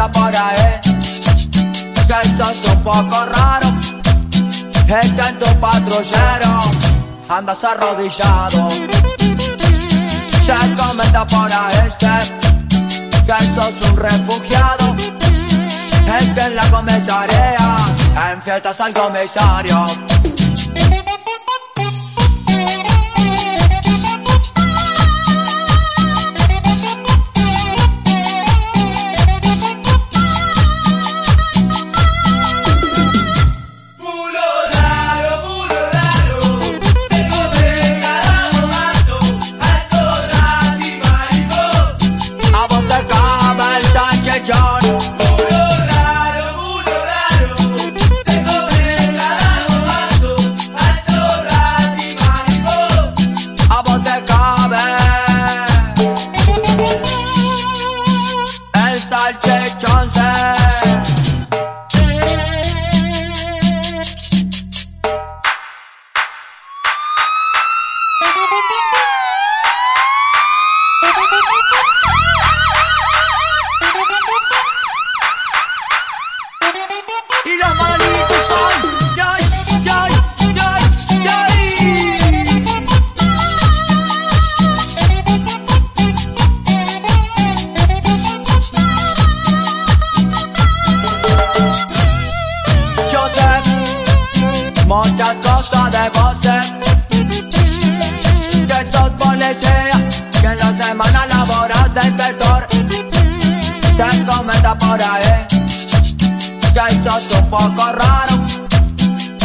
ahí que sos un poco raro. Es que en tu patrullero andas arrodillado. Se comenta por ahí que sos un refugiado. Es que en la comisaría en fiestas al comisario. escuchar. Muro raro, muro raro, tengo tres carajo alto rato y maricón. A vos te cabe el salchichón muchas cosas de vos Que sos policía, que en la semana laboral de inspector Se comenta por ahí. Que sos un poco raro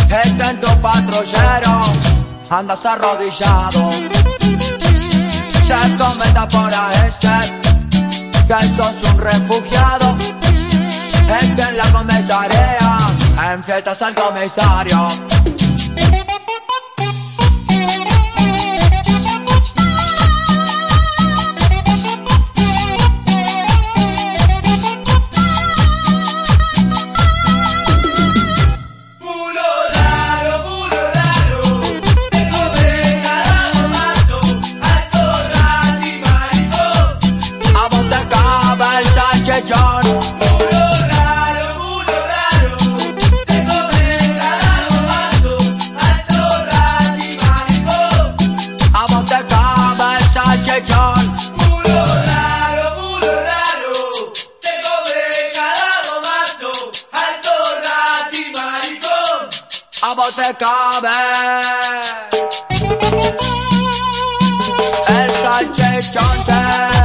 Es que en tu patrullero andas arrodillado. Se comenta por ahí que sos un refugiado que en la comisaría en fiestas al comisario vos te cabe. El salchichón